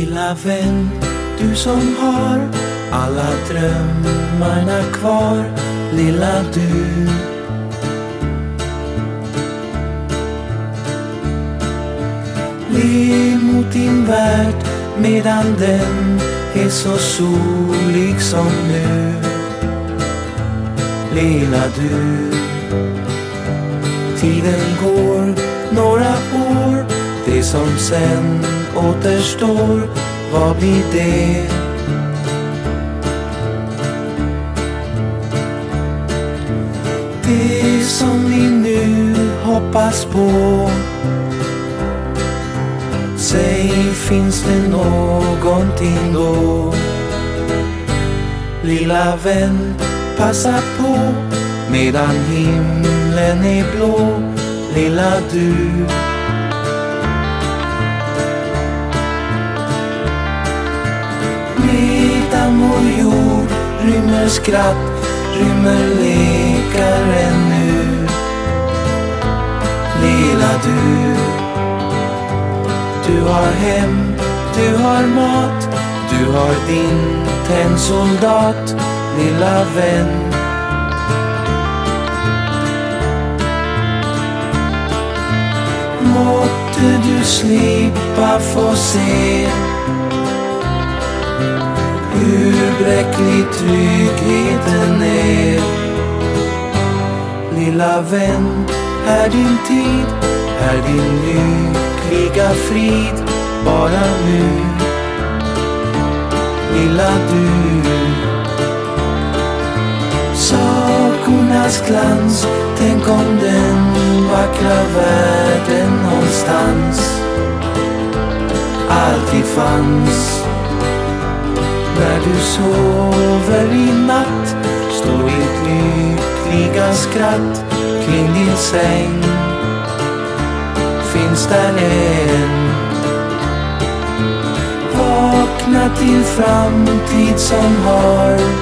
Lilla vän, du som har alla drömmarna kvar, lilla du. Le mot din värld medan den är så solig som nu. Lilla du. Tiden går, det som sen återstår, vad blir det? Det som ni nu hoppas på Säg, finns det någonting då? Lilla vän, passa på medan himlen är blå Lilla du rymmer skratt rymmer lekar ännu. Lilla du Du har hem, du har mat Du har din tennsoldat Lilla vän. Måtte du slippa få se hur bräcklig tryggheten är. Lilla vän, är din tid, är din lyckliga frid bara nu. Lilla du. Sakornas glans, tänk om den vackra världen någonstans alltid fanns. När du sover i natt står ditt lyckliga skratt kring din säng. Finns där än Vakna till framtid som har